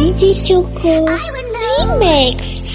Binti Cukup Remix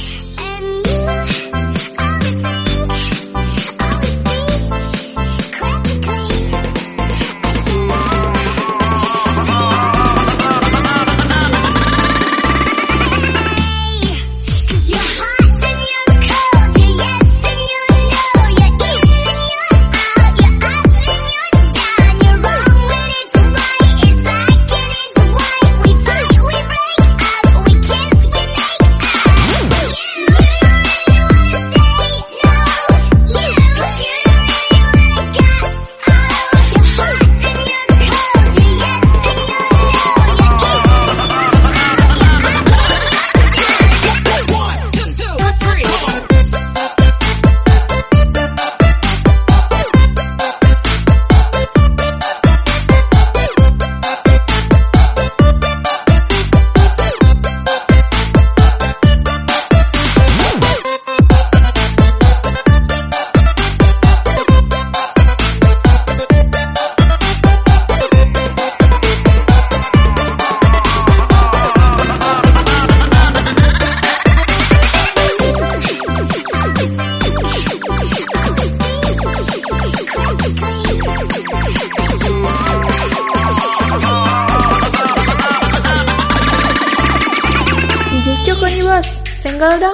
single dong.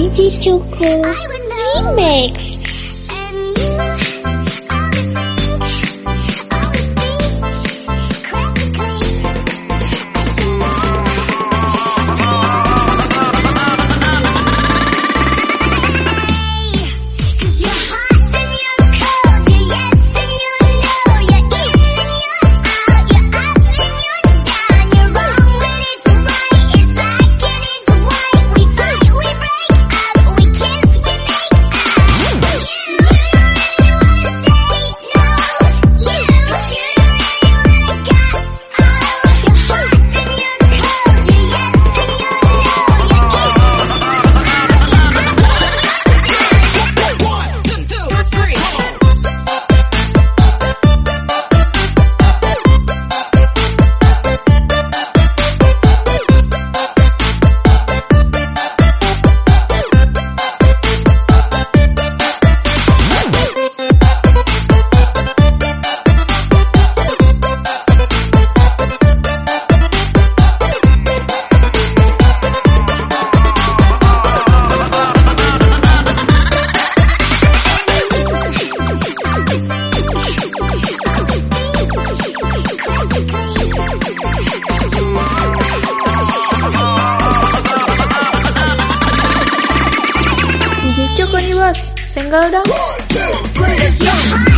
Binti Cukup Remix Cukup nih bos, single dong.